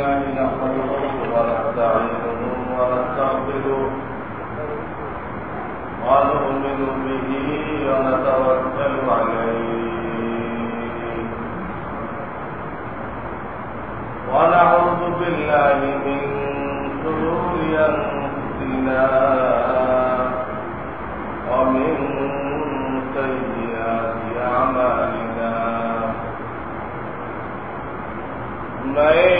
لله نحمده ونستعينه ونستغفره ونؤمن به ونتوكل عليه ونعوذ بالله من شرور أنفسنا ومن سيئات أعمالنا من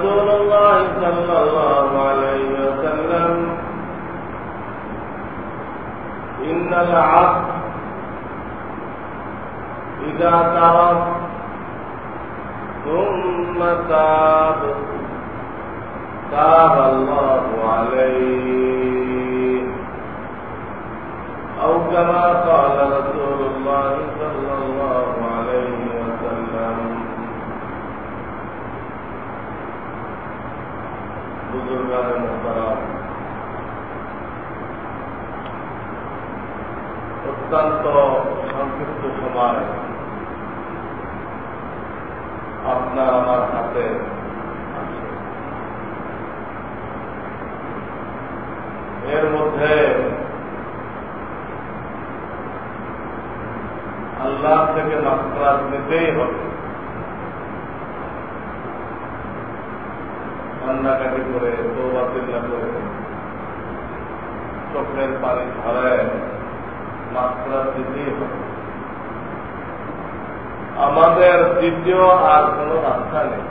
رسول الله صلى الله عليه وسلم. إن العبد إذا ترك ثم تاب تاب الله عليه. أو كما قال رسول الله बुजुर्गान मोहतराम অত্যন্ত সংক্ষিপ্ত সময় আপনার আমার হাতে এর মধ্যে আল্লাহ থেকে মাত্রা নিতেই হবে কান্নাকাটি করে দৌবা চিল্লা করে চোখের পানি ছড়ায় মাত্রা দিতেই হবে আমাদের দ্বিতীয় আর কোন রাস্তা নেই।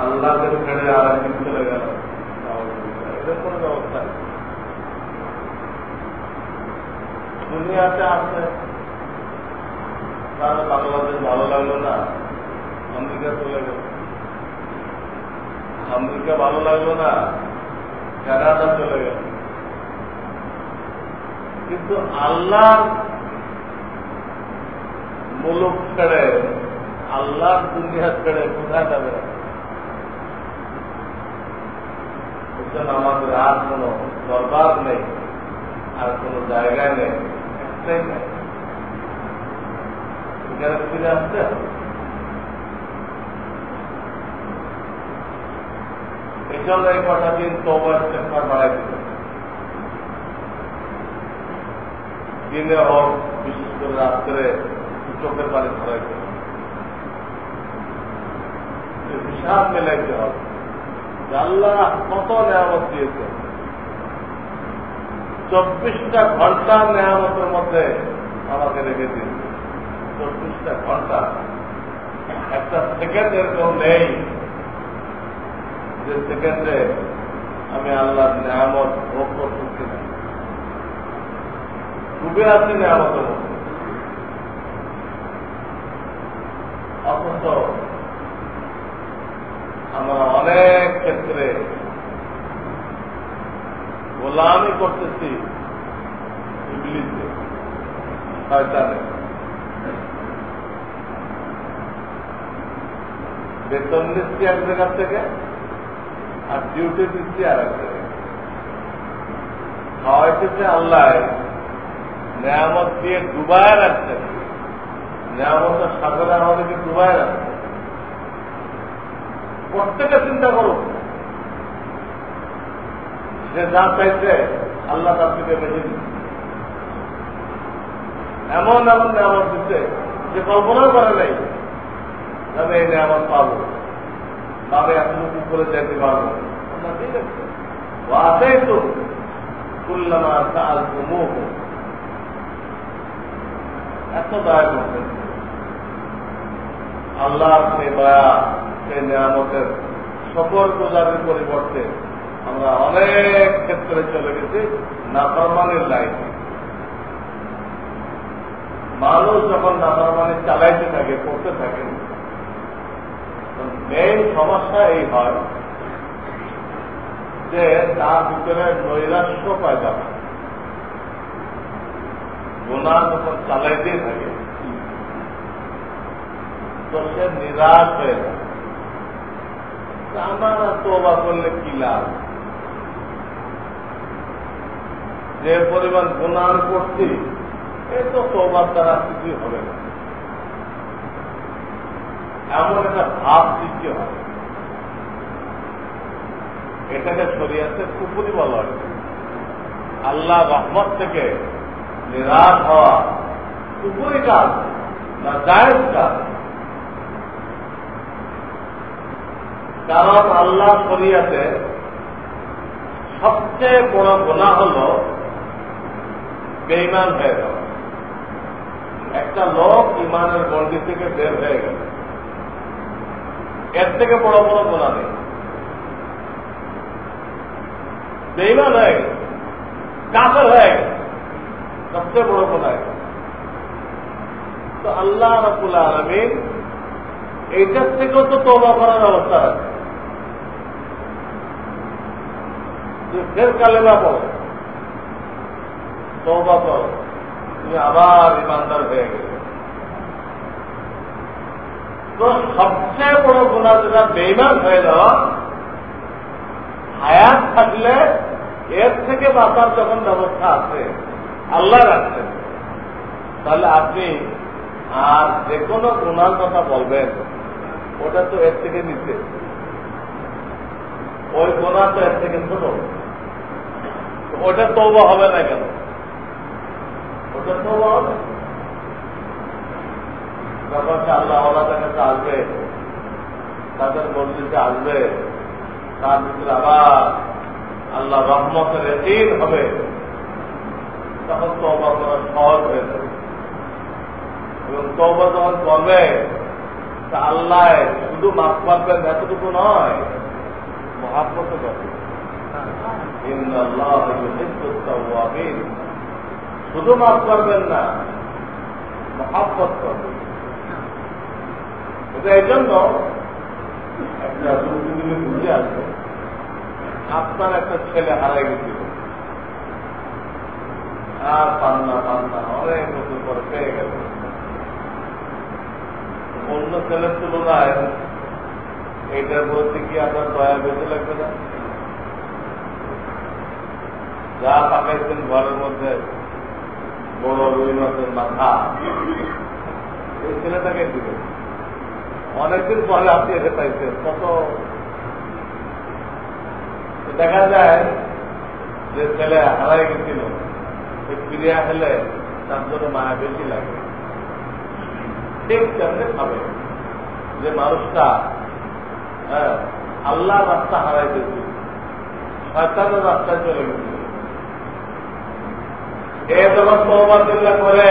আল্লাহকে ছেড়ে আর একদিন চলে গেল। এদের কোন ব্যবস্থা নেই দুনিয়াতে আছে। তাহলে বাংলাদেশ ভালো লাগল না? আমেরিকা চলে গেল। আমেরিকা ভালো লাগল না, কানাডা চলে গেল। কিন্তু আল্লাহ মুলুক ছেড়ে আল্লাহ দুনিয়া ছেড়ে কোথায় যাবে? আমাদের আর কোন দরবার নেই, আর কোন জায়গায় নেই, একটাই নেই। এখানে ফিরে আসতে এই জন্য কটা দিন তোমার চেষ্টা বাড়াই দিল। দিনে হোক, বিশেষ করে রাত্রে চোখের পানি ধরাইতে হবে হিসাব মেলাইতে হবে আল্লাহ কত নেয়ামত দিয়েছে। চব্বিশটা ঘণ্টা নেয়ামতের মধ্যে আমাকে রেখে দিয়েছে। চব্বিশটা ঘণ্টা একটা সেকেন্ড এরকম নেই। যে সেকেন্ডে আমি আল্লাহর নেয়ামত ভোগ করতেছি না ডুবে আছি নেয়ামতের অথচ আমরা অনেক ক্ষেত্রে গোলামি করতেছি ইবলিসে শয়তানে বেতন নিচ্ছি এক জায়গার থেকে আর ডিউটি দিচ্ছি আর এক জায়গায় খাওয়াইতেছে আল্লাহ নেয়ামত দিয়ে ডুবায় রাখছেন। নেয়ামতের সাগরে আমাদেরকে ডুবায় রাখছেন। প্রত্যেকে চিন্তা করুন। সে যা চাইছে আল্লাহ তার থেকে বেঁচে দিচ্ছে। এমন এমন নেয়ামত দিচ্ছে যে কল্পনা করে নাই। আমি এই নেয়ামত পাবো। তবে এতটুকু করে যেতে পারব ঠিক আছে এত সেই দয়া, সেই নিয়ামতের সকল প্রজাতির পরিবর্তে আমরা অনেক ক্ষেত্রে চলে গেছি, নাফরমানের লাইনে। মানুষ যখন নাফরমানি চালাইতে থাকে, করতে থাকে মেইন সমস্যা এই হয় যে তার ভিতরে নৈরাশ্য পয়দা হয় গোনা যখন চালাইতেই থাকে। তো সে নিরাশ হয়ে যায়। আমার তোবা করলে কি লাভ? যে পরিমাণ গুণান করছি, এ তো তোবার দ্বারা কিছুই হবে না। এমন একটা ভাব সৃষ্টি হয়। এটাকে সরিয়াতে কুপুরি বলা হয়। আল্লাহ রহমত থেকে নিরাশ হওয়া কুপুরি কাজ না জায়েজ কাজ। কারণ আল্লাহ শরিয়াতে সবচেয়ে বড় গোনা হল বেইমান হয়ে যাওয়া। একটা লোক ইমানের গন্ডি থেকে বের হয়ে গেল। এর থেকে বড় বড় গোনা নেই। বেইমান হয়ে কাফের হয়ে গেল সবচেয়ে বড় গোনা তো আল্লাহ রকুল আলমিন এইটার থেকেও তো তোবা করার ব্যবস্থা আছে ফের কালেমা পড়ো তৌবা তুমি আবার ইমানদার হয়ে গেলে। তো সবচেয়ে বড় গুণা যেটা বেইমান হয়ে যাওয়া, হায়াত থাকলে এর থেকে বাঁচার যখন ব্যবস্থা আছে, আল্লাহ রাখছেন। তাহলে আপনি আর যে কোনো গুণার কথা বলবেন, ওটা তো এর থেকে নিচে। ওই গোনা তো এর থেকে ছোট। ওটা তৌবা হবে না কেন? ওটা তৌবা হবে। যখন সে আল্লাহ আল্লাহর কাছে আসবে। তাদের মসজিদে আসবে। তার ভিতরে আবার আল্লাহ রহমতের এটিন হবে। তখন তৌবা করা সহজ হয়ে যাবে। এবং তৌবা যখন করবে, তা আল্লাহ শুধু মাফ করবেন এতটুকু নয়, মহাব্বত করবে শুধু মাফ করবেন না, মহাব্বত করবেন। এটা আপনার একটা ছেলে হারাই গেছিল। আর পান্না পান্না, অনেক পেয়ে গেল অন্য ছেলের তুলনায় বলতে কি আপনার দয়া বেশি লাগবে না? যা পাকাইছেন ঘরের মধ্যে বড় রুই মাথা, এই ছেলেটাকে দিবে অনেকদিন পরে আপনি এসে পাইছেন, কত? দেখা যায় যে ছেলে হারাই গেছিল ফিরে আসলে তার জন্য মায়া বেশি লাগে। ঠিক তেমনি খাবে যে মানুষটা হ্যাঁ আল্লাহ রাস্তা হারাই দিয়েছিল শয়তানের রাস্তায় চলে গেছিল এ যখন তহবাদিল্লা করে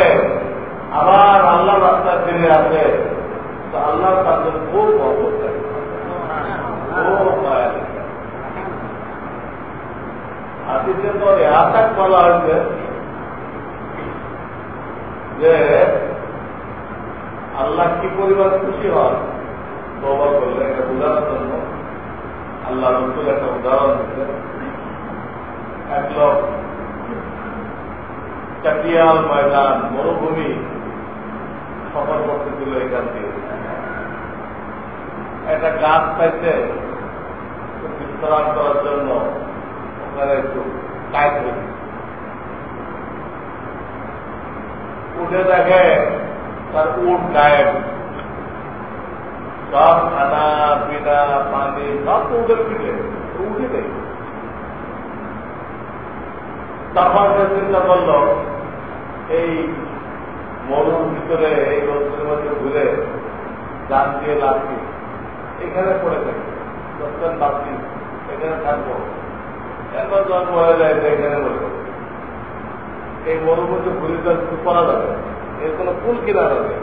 আবার আল্লাহ রাস্তায় ফিরে আসে। তো আল্লাহ তাদের খুব অবস্থা খুব মায়া তো বলা হয়েছে যে, আল্লাহ কি পরিমাণ খুশি হয় তবা করলে এটা জন্য আল্লাহ রসুল একটা উদাহরণ দিচ্ছে এক লোক চাটিয়াল ময়দান, মরুভূমি সফর করতেছিল এখান থেকে। একটা গাছ পাইছে বিশ্রাম করার জন্য ওখানে একটু কাজ হয়েছে উঠে দেখে তার উঠ গায়েব। সব খানা পিনা পানি, সব তো উঠে পিঠে উঠে নেই সে চিন্তা করল, এই মরুর ভিতরে, এই রোদ্রের মধ্যে ঘুরে জান দিয়ে লাগবে এখানে পড়ে থাকি। দশজন বাকি এখানে থাকব। এরপর জন্ম হয়ে যায় যে এখানে বলব এই মরুভূমিতে ঘুরে তো কিছু করা যাবে এর কোনো ফুল কিনা যাবে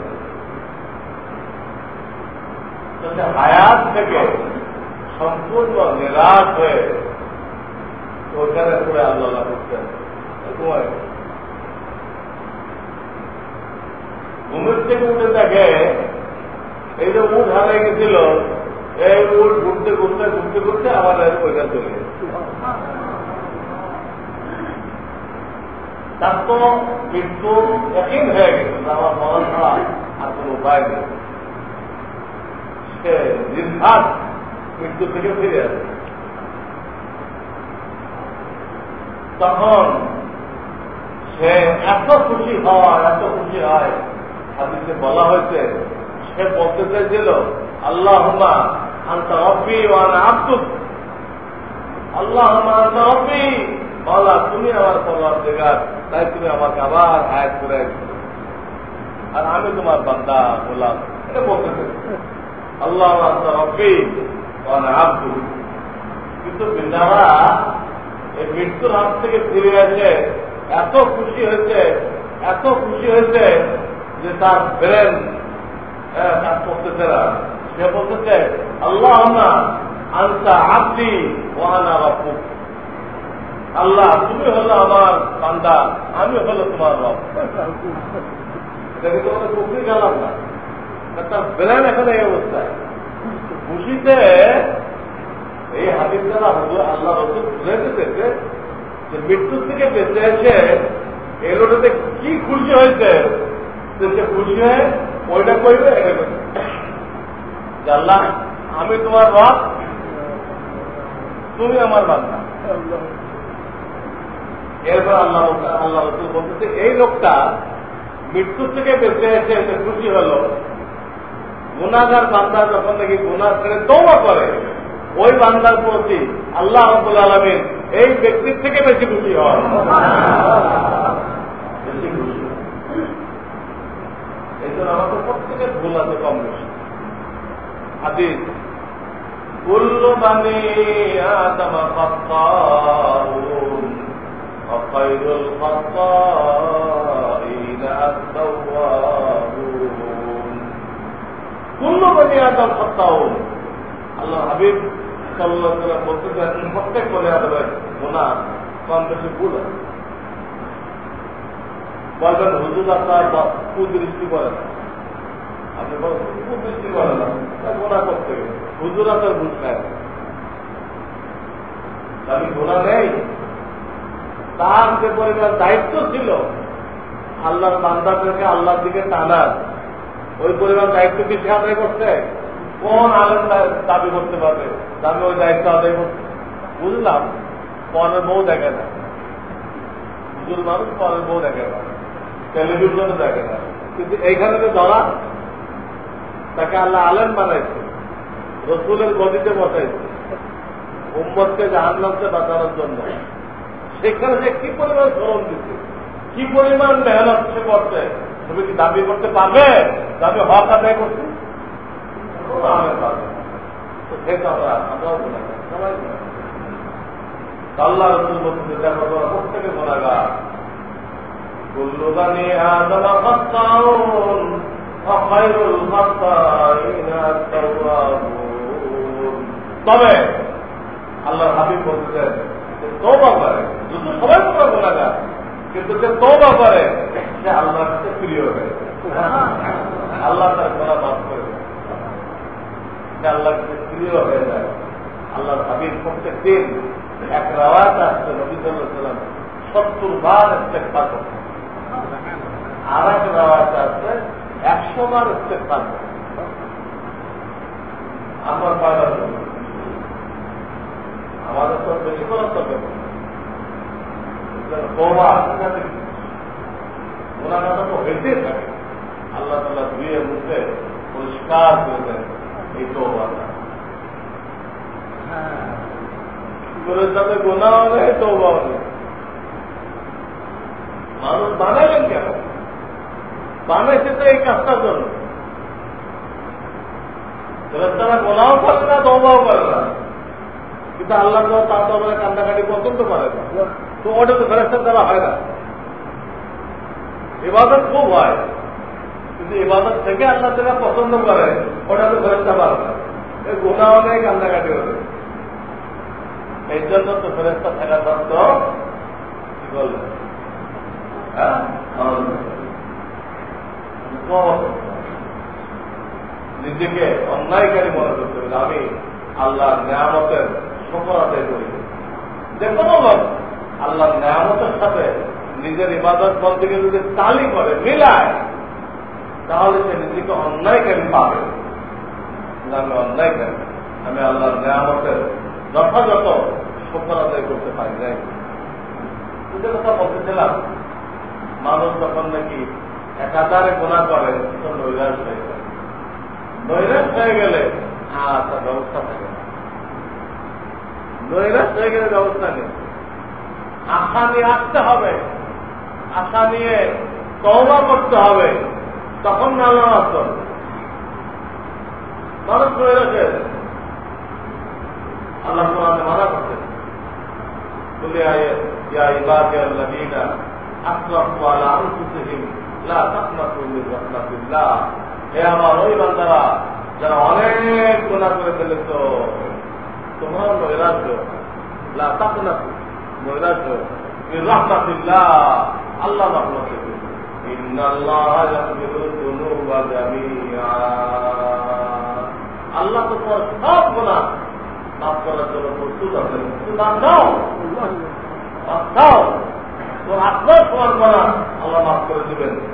হায়াত থেকে সম্পূর্ণ নিরাশ হয়ে ওইখানে পড়ে আল্লাহ করতেন ঘুমায় ঘুমের থেকে উঠে দেখে এই যে উঠ হারাই গেছিল ঘুরতে ঘুরতে ঘুরতে ঘুরতে আবার ওইখানে চলে তার তো মৃত্যু একই হয়ে গেছে আমার মরণ ছাড়া আর কোন উপায় নেই। সে নির্ঘাত মৃত্যু থেকে ফিরে আসে। তখন সে এত খুশি হয়, এত খুশি হয়, হাদিসে বলা হয়েছে, সে বলতে চাইছিল আল্লাহ আন্তা রব্বি ওয়ান আব্দুল আল্লাহ আন্তা রব্বি। বলা, তুমি আমার পরবার তাই তুমি আমাকে আবার হায়াত করে আর আমি তোমার বান্দা বললাম এটা বলতে আল্লাহ আন্তা রব্বি ওয়ান কিন্তু বিন্দারা এই মৃত্যুর হাত থেকে ফিরে গেছে এত খুশি হয়েছে, এত খুশি হয়েছে যে তার ব্রেন কাজ করতেছে না সে বলতেছে আল্লাহ আনসা বাপু আল্লাহ, তুমি হলো আমার বান্দা, আমি হলো তোমার রব। তোমাদের গেলাম না। তার এই খুশিতে এই হাদিস দ্বারা হুজুর আল্লাহ রসুল দিতেছে যে মৃত্যুর থেকে বেঁচে এসে এই লোটাতে কি খুশি হয়েছে? সে খুশি হয়ে ওইটা করবে এটা করবে আল্লাহ আমি তোমার রব তুমি আমার বান্ধা এরপর আল্লাহ আল্লাহ রসুল বলতেছে, এই লোকটা মৃত্যুর থেকে বেঁচে এসে এসে খুশি হলো। গুণাগার বান্দা যখন নাকি গুণা ছেড়ে তৌবা করে, ওই বান্দার প্রতি আল্লাহ আব্দুল আলমিন এই ব্যক্তির থেকে বেশি খুশি হয় বেশি খুশি এই জন্য আমাদের প্রত্যেকের ভুল আছে কম বেশি। হাদিস কুল্লু বানি আদম খাত্তাউন وخير الخطائين التوابون كل بني آدم خطاؤون আল্লাহ হাবিব সাল্লাহ বলতে চান প্রত্যেক বলে আদমের গোনা কম বেশি ভুল আছে বলবেন হুজুর আপনার কুদৃষ্টি করে না আমি গোনা নেই। তার যে পরিমাণ দায়িত্ব ছিল, আল্লাহর বান্দাদেরকে আল্লাহর দিকে টানার ওই পরিমাণ দায়িত্ব কি সে আদায় করছে? কোন আলেম দাবি করতে পারবে? আমি ওই দায়িত্ব আদায় করতে বুঝলাম, পরের বউ দেখে না। হুজুর মানুষ পরের বউ দেখে না। টেলিভিশনে দেখে না। কিন্তু এইখানে যে ধরা তাকে আল্লাহ আলেম বানাইছে, রসুলের গদিতে বসাইছে। উম্মদকে জাহান্নামকে বাঁচানোর জন্য। সেখানে সে কি পরিমাণ শ্রম দিচ্ছে কি পরিমাণ মেহনত সে করছে, তুমি কি দাবি করতে পারবে? দাবি হক আদায় করছে আল্লাহ প্রত্যেকে কুল্লুগানি আদম তবে আল্লাহর হাবিব বলতেছেন তৌবা করে। যুদ্ধ সবাই তোমরা গোনাগা কিন্তু সে তৌবা করে, সে আল্লাহর কাছে প্রিয় হয়ে আল্লাহ তার গোনা মাফ করে সে আল্লাহর কাছে প্রিয় হয়ে যায়। আল্লাহর হাবিব প্রত্যেক দিন এক রাওয়াত আসছে নবী সত্তর বার একটা করছে আর এক রাওয়াত আসছে একশো বার করছে আমার পায়রা আমাদের তো বেশি করার তো বৌমা আসতে ওনার তো হইতেই থাকে। আল্লাহ তাল্লাহ ধুয়ে মুখে পরিষ্কার করে দেন এই তো সাথে গোনাও নেই তৌবাও নেই। মানুষ বানালেন কেন? বানাইছে তো এই কাজটার জন্য। তারা গোনাও করে না তৌবাও করে না। কিন্তু আল্লাহ তো তার কান্দাকাটি পছন্দ করে না। তো ওটা তো ফেরেস্তার দ্বারা হয় না। ইবাদত খুব হয়। কিন্তু ইবাদত থেকে আল্লাহ তারা পছন্দ করে, ওটা তো ফেরেস্তা পারে না। এই গুণাও নেই কান্দাকাটি হবে। এই জন্য তো ফেরেস্তা থাকা সত্ত্বেও কি বললেন হ্যাঁ? নিজেকে অন্যায়কারী মনে করতে হবে। আমি আল্লাহ নিয়ামতের সকল আদায় করি। যে কোনো লোক আল্লাহ নিয়ামতের সাথে নিজের ইবাদত বলতে যদি তালি করে, মিলায়, তাহলে সে নিজেকে অন্যায়কারী পাবে। আমি অন্যায়কারী। আমি আল্লাহর নিয়ামতের যথাযথ সকল আদায় করতে পারি নাই। যে কথা বলতেছিলাম, মানুষ যখন নাকি একাধারে গোনা করে, তো নৈরাশ হয়ে যায়। নৈরাশ হয়ে গেলে আচ্ছা ব্যবস্থা থাকে না। নৈরাশ হয়ে গেলে ব্যবস্থা নেই। আশা নিয়ে আসতে হবে। আশা নিয়ে তওবা করতে হবে। তখন নালা আসতে মানুষ নৈরাশে আল্লাহ মানা করতেন বলে ইয়া ইবাদি আল্লাযীনা আসরাফু আলা আনফুসিহিম। হে আমার ওই বান্দারা যারা অনেক করে ফেলেছ তোমরা রাহমাতিল্লাহ আল্লাহ রহমত আল্লাহ তো তোমার সব গুণা মাফ করার জন্য প্রস্তুত আছেন। তোর আপনার করা আল্লাহ মাফ করে দেবেন।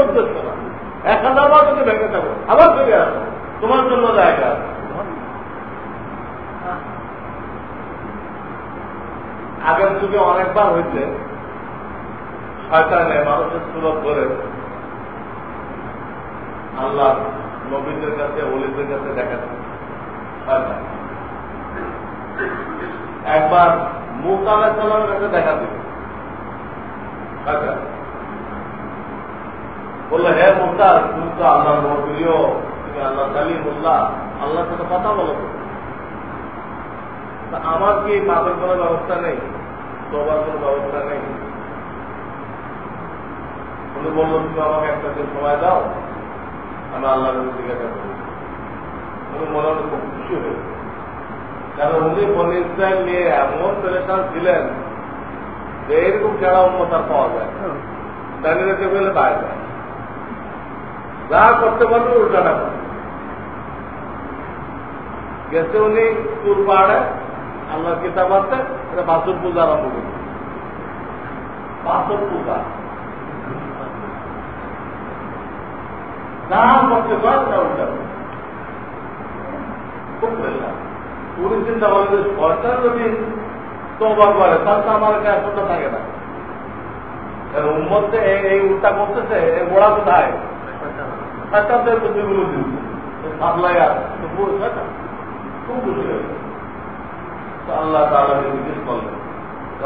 উদ্দেশ্য না। এক হাজার বার আবার ফিরে তোমার জন্য জায়গা আগের যুগে অনেকবার হয়েছে শয়তানে মানুষের সুরত ধরে আল্লাহ নবীদের কাছে অলিদের কাছে দেখাচ্ছে একবার মুখ আলাহ সাল্লামের কাছে দেখা দিল। বলল, হে মুক্তা তুমি তো আল্লাহ প্রিয় তুমি আল্লাহ সালিম উল্লাহ আল্লাহর সাথে কথা বলো আমার কি মাপের কোনো ব্যবস্থা নেই? তোবার কোনো ব্যবস্থা নেই? উনি বলল তুমি আমাকে একটা দিন সময় দাও, আমি আল্লাহ জিজ্ঞাসা করি। উনি মনে হলে খুব খুশি হয়েছে কারণ উনি বলে ইসরায়েল নিয়ে এমন পেরেশান ছিলেন যে এরকম যারা উন্মতার পাওয়া যায় দাঁড়িয়ে রেখে ফেলে পায় যায়। যা করতে পারবে উল্টাটা করে গেছে উনি সুর পাহাড়ে আল্লাহ কিতাব আছে, এটা বাসুর পূজা আরম্ভ করছে বাসুর পূজা। যা করতে পারে উল্টাবে খুব পেলাম উনি চিন্তা করেন সরকার যদি তোবার করে তাহলে তো আমার কাছে থাকে না। উন্মতে এই উল্টা করতেছে এই গোড়া কোথায়? সরকারদের বুদ্ধিগুলো পুরো সরকার খুব খুশি হয়েছে। আল্লাহ তাআলা জিজ্ঞেস করলেন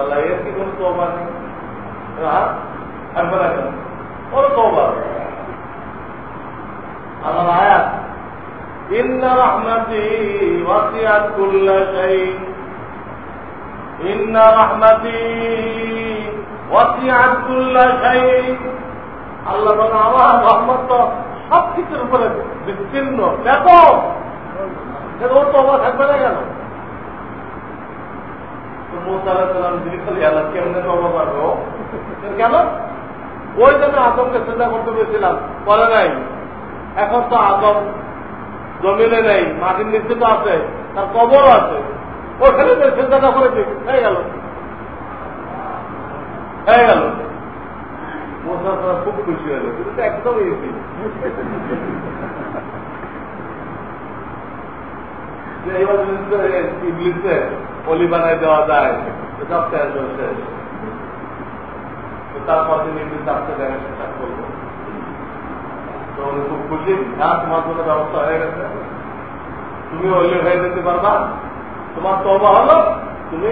আল্লাহ এর কি কোন তোবা নেই? হ্যাঁ? থাকবে না কেন? আমার আয়াত, ইন্না রহমতি ওয়াসিয়াত কুল্লা শাই ইন্না রহমতি ওয়াসিয়াত কুল্লা শাই আল্লাহ আমার রহমত তো সব কিছুর উপরে বিচ্ছিন্ন দেখো তো আমার থাকবে না কেন? কেন? ওই জন্য আতঙ্কের চিন্তা করতে পেরেছিলাম পরে নাই। এখন তো আদম জমিনে নেই, মাটির নিচে তো আছে, তার কবরও আছে। ওখানে চিন্তাটা করে হয়ে গেল। হয়ে গেল। খুব খুশি একদম বানাই দেওয়া যায় তারপর তিনি ইংলিশ আসতে করব। তো খুব খুশি। তোমার জন্য ব্যবস্থা হয়ে গেছে? তুমি অলি হয়ে যেতে পারবা। তোমার তবা হলো, তুমি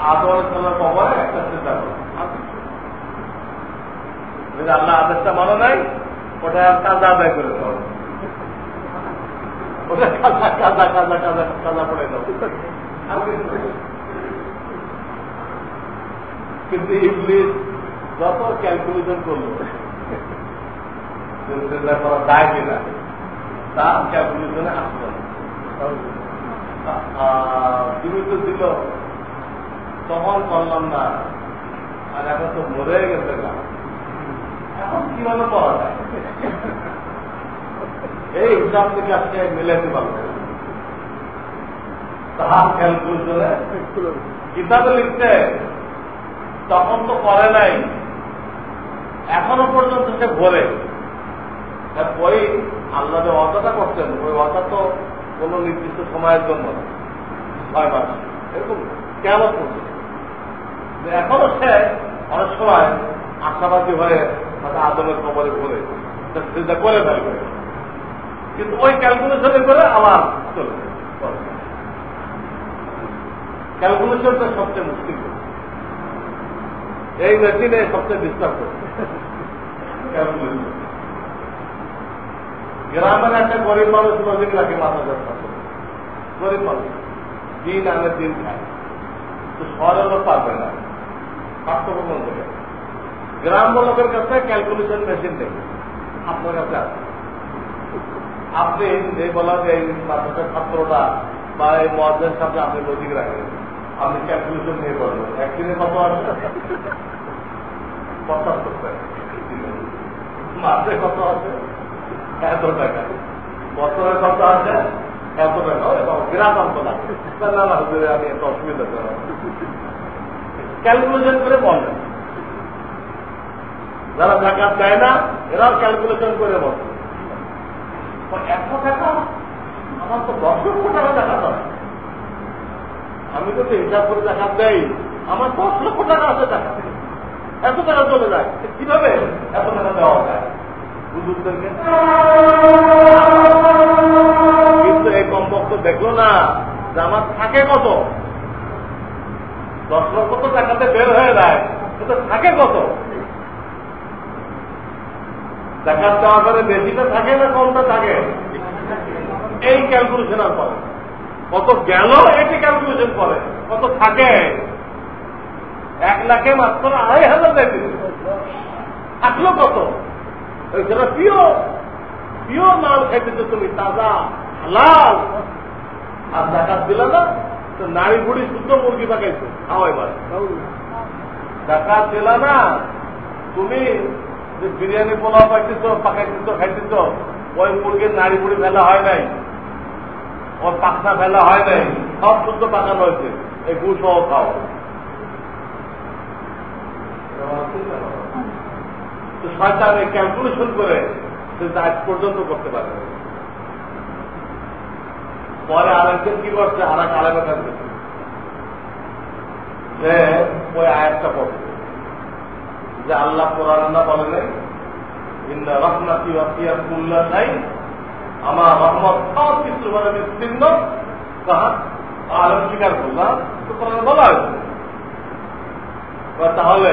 আদর সাল্লার কবরে একটা চিন্তা করো। আল্লাহ আদেশটা মানো নাই ওটা কাজা আদায় করে পড়ে দাও। কিন্তু ইংলিশ যত ক্যালকুলেশন করল করা যায় কিনা তার ক্যালকুলেশনে আসতো জীবিত ছিল তখন করলাম না আর এখন তো মরে গেছে না এখন কীভাবে পাওয়া যায়? এই হিসাব থেকে আজকে মিলাইতে পারবে। তাহার ক্যালকুলেশনে কিতাবে লিখতে তখন তো করে নাই, এখনও পর্যন্ত সে ভরে। ওই আল্লাহ যে অজাটা করছেন, ওই অজা তো কোন নির্দিষ্ট সময়ের জন্য ছয় মাস। এরকম কেমন করছে এখনও সে অনেক সময় আশাবাদী হয়ে হয়তো আদমের কবরে ঘুরে সেটা করে ফেলবে। কিন্তু ওই ক্যালকুলেশনে করে আবার চলে ক্যালকুলেশনটা সবচেয়ে মুশকিল এই মেশিনে সবচেয়ে ডিস্টার্ব করছে ক্যালকুলেশন গ্রামের একটা গরিব মানুষ নদীর রাখে মাথা যাত্রা গরিব মানুষ। দিন আনে দিন খায়। তো শহরের লোক পারবে না। কোন থেকে গ্রাম লোকের কাছে ক্যালকুলেশন মেশিন নেই আপনার কাছে আছে। আপনি যে বলা যে এই মাদ্রাসার ছাত্রটা বা এই মহাজের সাথে আপনি লজিক রাখেন, আপনি ক্যালকুলেশন নিয়ে করবেন একদিনে কত আসবে? টাকা। মাসে কত আছে এত টাকা। বছরে কত আছে, এত টাকা। হুজুরে, আমি এত অসুবিধা ক্যালকুলেশন করে বলেন। যারা দেয় না ক্যালকুলেশন করে এত টাকা? আমার তো দশ লক্ষ টাকা দেখা আমি তো হিসাব করে জাকাত দেই। আমার দশ লক্ষ টাকা আছে টাকা এত টাকা চলে যায়। কীভাবে এত টাকা দেওয়া যায়? বুজুর্গদেরকে? কিন্তু এই কমপক্ষ দেখল না যে আমার থাকে কত? দশ লক্ষ তো টাকাতে বের হয়ে যায়, কিন্তু থাকে কত? দেখার দেওয়া করে বেশিটা থাকে না কমটা থাকে? এই ক্যালকুলেশন আর করে। কত গেল এটি ক্যালকুলেশন করে, কত থাকে? এক লাখে মাত্র আড়াই হাজার থাকল কত? সেটা পিওর পিওর মাল খাইতেছো তুমি তাজা হালাল আর দেখাত দিলে না তো নারী বুড়ি শুদ্ধ মুরগি পাকাইছো খাও এবার দেখাত দিল না তুমি যে বিরিয়ানি পোলাও পাইতেছ পাকাইতেছ খাইতেছ ওই মুরগির নারী বুড়ি ফেলা হয় নাই ওর পাখনা ফেলা হয় নাই সব শুদ্ধ পাকানো হয়েছে এই গু সহ খাও তো ক্যালকুলেশন করে সে আজ পর্যন্ত করতে পারে পরে আরেকজন কি করছে? আর এক আলেমের কাছে যে ওই আয়াতটা পড়ছে যে আল্লাহ কোরআন বলে নেই রহমাতি ওয়াসিয়া কুল্লা নাই আমার রহমত সব কিছু মানে বিস্তীর্ণ। কাহা আলম স্বীকার করলাম, তো বলা হয়েছে। তাহলে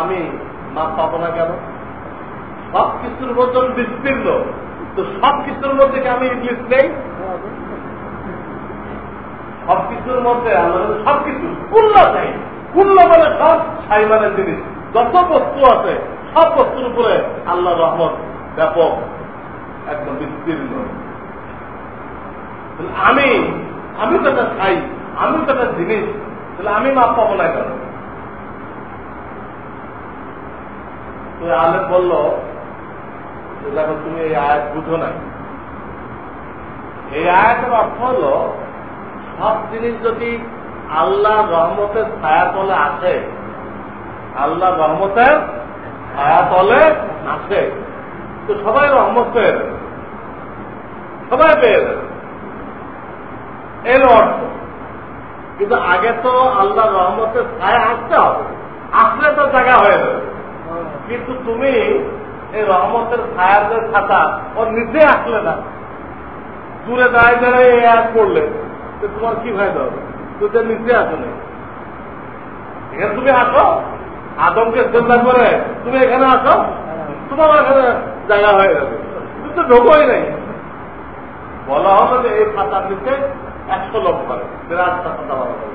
আমি মাপ পাবো না কেন? সব কিছুর মধ্যে বিস্তীর্ণ। তো সব কিছুর মধ্যে কি আমি ইংলিশ নেই? সব কিছুর মধ্যে আল্লাহ সব কিছু কুল্ল নেই। কুল্ল মানে সব সাইমানের জিনিস। যত বস্তু আছে, সব বস্তুর উপরে আল্লাহ রহমত ব্যাপক, একদম বিস্তীর্ণ। আমি আমি তো একটা ছাই আমি তো একটা জিনিস, তাহলে আমি মাপ পাবো না কেন? তো আলেম বলল দেখো তুমি এই আয়াত বুঝো নাই। এই আয়াতের অর্থ হল, সব জিনিস যদি আল্লাহ রহমতের ছায়া তলে আছে আল্লাহ রহমতের ছায়া তলে আছে তো সবাই রহমত পেয়ে সবাই পেয়ে এর অর্থ, কিন্তু আগে তো আল্লাহ রহমতের ছায়া আসতে হবে, আসলে তো জায়গা হয়ে যাবে। কিন্তু তুমি এই রহমতের ছায়াদের খাতা ওর নিজে আসলে না। দূরে দাঁড়ায় দাঁড়ায় এই অ্যাড করলে তো তোমার কি ফায়দা হবে তুই তো নিচে আসো না এখানে তুমি আসো। আদমকে চিন্তা করে তুমি এখানে আসো। তোমার এখানে জায়গা হয়ে যাবে। তুমি তো ঢোকোই নাই। বলা হবে যে এই খাতার নিচে একশো লোক করে রাস্তা খাতা বলা হবে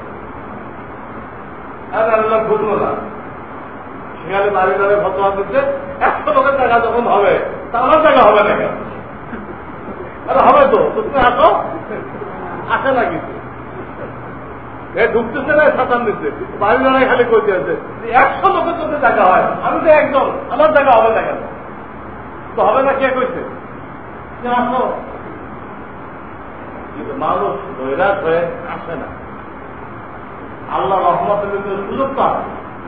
আর আল্লাহ বুঝলো না। সেখানে দাঁড়িয়ে দাঁড়িয়ে ফতোয়া দিচ্ছে, একশো লোকের টাকা যখন হবে, তা আমার টাকা হবে না কেন? আরে হবে তো তুমি আসো। আসে না কিছু। এ ঢুকতেছে না সাতান দিচ্ছে বাড়ি দাঁড়ায় খালি করতে আছে। একশো লোকের যদি টাকা হয়, আমি তো একজন আমার টাকা হবে না কেন? তো হবে না, কে কইছে আসো। কিন্তু মানুষ নৈরাশ হয়ে আসে না। আল্লাহ রহমতের সুযোগ পায়,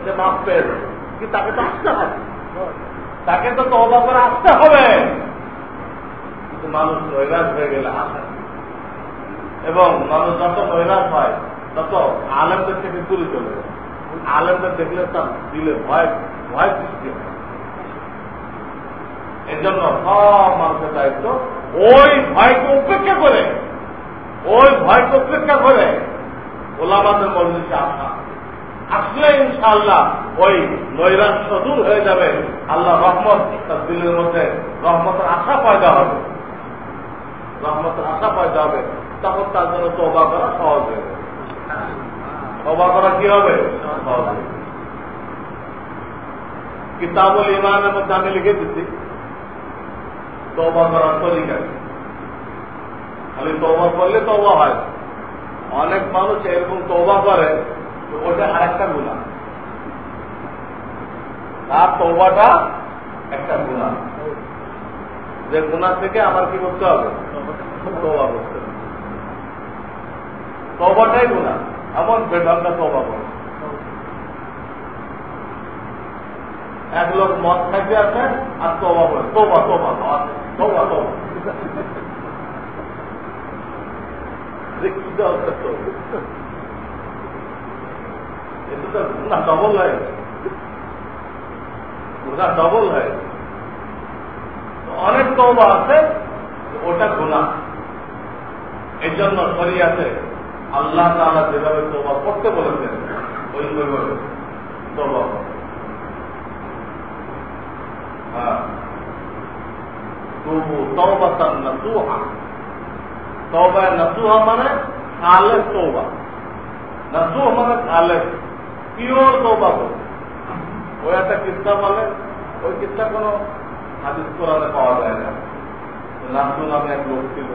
সে মাফ পেয়ে যাবে। কি তাকে তো আসতে হবে? তাকে তো তবা করে আসতে হবে। কিন্তু মানুষ নৈরাশ হয়ে গেলে আসে এবং মানুষ যত নৈরাশ হয়, তত আলেমদের থেকে দূরে চলে যায়। আলেমদের দেখলে তার দিলে ভয় ভয় সৃষ্টি হয়। এর জন্য সব মানুষের দায়িত্ব, ওই ভয়কে উপেক্ষা করে, ওই ভয়কে উপেক্ষা করে ওলামাদের মজলিসে আসা। আসলে ইনশাআল্লাহ ওই নৈরাশ্য দূর হয়ে যাবে। আল্লাহ রহমত তার দিলের মধ্যে রহমতের আশা পয়দা হবে। রহমতের আশা পয়দা হবে। তখন তার জন্য তবা করা সহজ হয়ে যাবে। করা কি হবে? সহজ হবে কিতাবুল ইমানের মধ্যে আমি লিখে দিচ্ছি তবা করার তরিকা খালি তবা করলে তবা হয়। অনেক মানুষ এরকম তবা করে ওটা আরেকটা গুণা তার তৌবাটা একটা গুণা যে গুণা থেকে আমার কি করতে হবে? তৌবা করতে হবে। তবাটাই গুণা এমন বেঢঙ্গা তবা করে। এক লোক মদ খাইতে আছে আর তবা করে। তোবা তোবা তোবা তোবা এটা তো না ডবল হয় গুণা ডবল হয় অনেক তবা আছে ওটা গুণা এই জন্য শরিয়াতে আল্লাহ তালা যেভাবে তোবা করতে বলেছেন, ওই ওইভাবে তোবা হ্যাঁ। মানে খালেস মানে পিওর তৌবা ওই একটা কিস্তা বলে? ওই কিস্তা কোনো হাদিস কোরআনে পাওয়া যায় না। নাসু নামে এক লোক ছিল,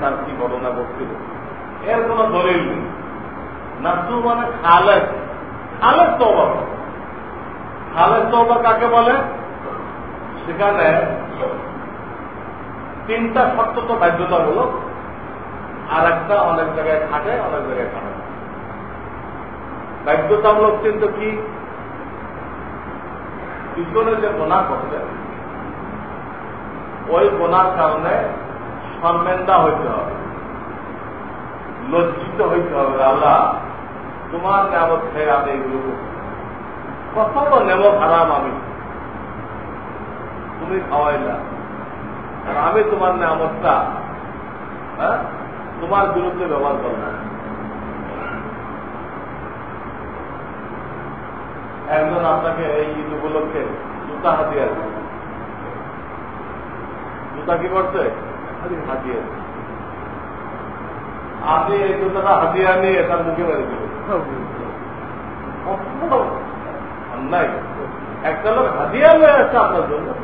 তার কি ঘটনা ঘটছিল? এর কোন দলিল নেই। নাসু মানে খালেস খালেস তৌবা খালেস তৌবা কাকে বলে? সেখানে তিনটা শর্ত তো বাধ্যতামূলক। আর একটা অনেক জায়গায় খাটে, অনেক জায়গায় খাটে। বাধ্যতামূলক কিন্তু কি? পিছনে যে গোনা করছে ওই গোনার কারণে সন্মেন্দা হইতে হবে, লজ্জিত হইতে হবে আল্লাহ, তোমার নামত খেয়ে আমি এগুলো কত নেব খারাপ আমি। তুমি খাওয়াইলা। আর আমি তোমার নামতটা হ্যাঁ তোমার বিরুদ্ধে ব্যবহার করলাম। একজন আপনাকে এই ঈদ উপলক্ষে জুতা হাতিয়ে জুতা কি করছে হাতিয়ে আপনি এই জুতাটা হাতিয়া নিয়ে তার মুখে মেরে দিলেন। নাই। একটা লোক হাতিয়া হয়ে আসছে আপনার জন্য।